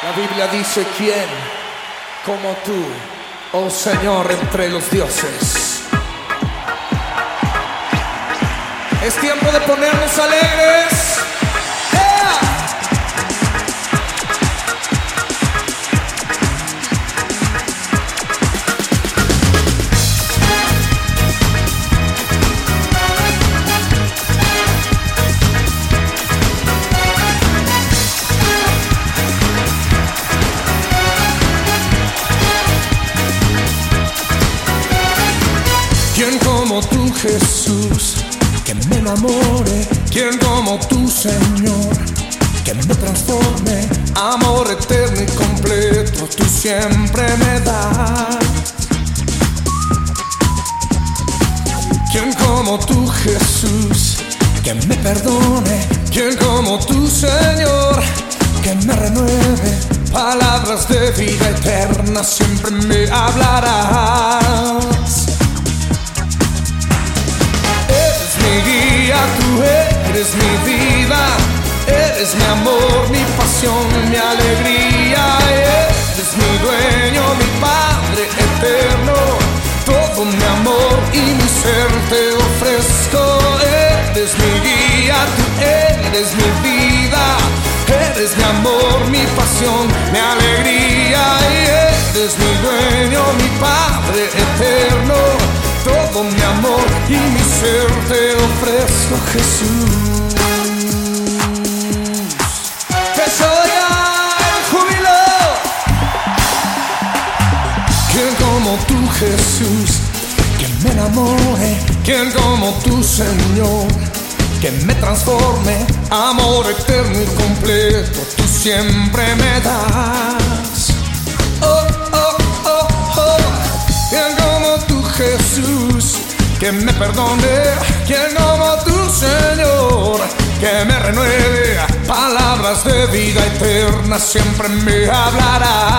La Biblia dice, ¿quién como tú, oh Señor, entre los dioses? Es tiempo de ponernos alegres. Jesús, que me enamore? ¿Quién como tú, Señor, que me transforme? Amor eterno y completo, tú siempre me das. ¿Quién como tú, Jesús, que me perdone? ¿Quién como tú, Señor, que me renueve? Palabras de vida eterna siempre me hablarás. Eres mi amor, mi pasión, mi alegría, eres mi dueño, mi Padre eterno, todo mi amor y mi ser te ofrezco, eres mi guía, tú eres mi vida, eres mi amor, mi pasión, mi alegría, eres mi dueño, mi Padre eterno. Todo mi amor y mi ser te ofrezco Jesús. Como tú Jesús? Que me enamore. ¿Quién como tú Señor? Que me transforme. Amor eterno y completo. Tú siempre me das. Oh, oh, oh, oh. ¿Quién como tú Jesús? Que me perdone. ¿Quién como tú Señor? Que me renueve. Palabras de vida eterna siempre me hablarás.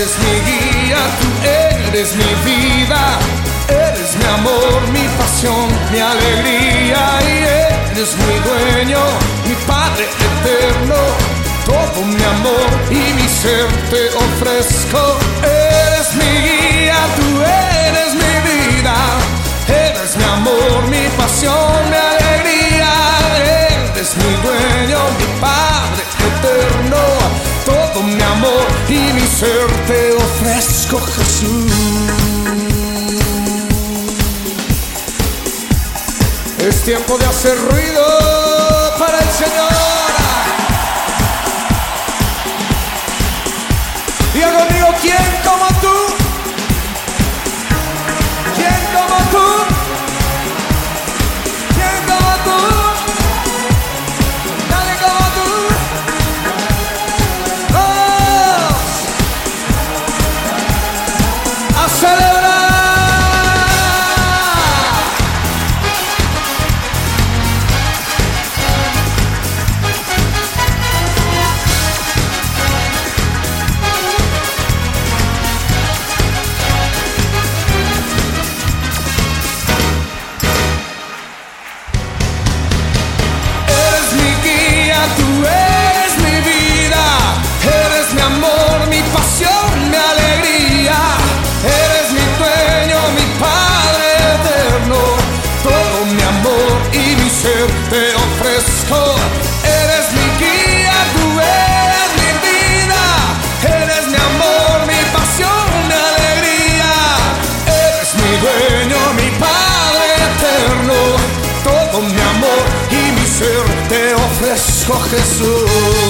Eres mi guía, tú eres mi vida. Eres mi amor, mi pasión, mi alegría. Y eres mi dueño, mi Padre eterno. Todo mi amor y mi ser te ofrezco. Eres mi guía, tú eres mi vida. Eres mi amor, mi pasión, mi alegría. Eres mi dueño, mi Padre eterno. Y mi ser te ofrezco, Jesús. Es tiempo de hacer ruido para el Señor. Ser te ofrezco Jesús.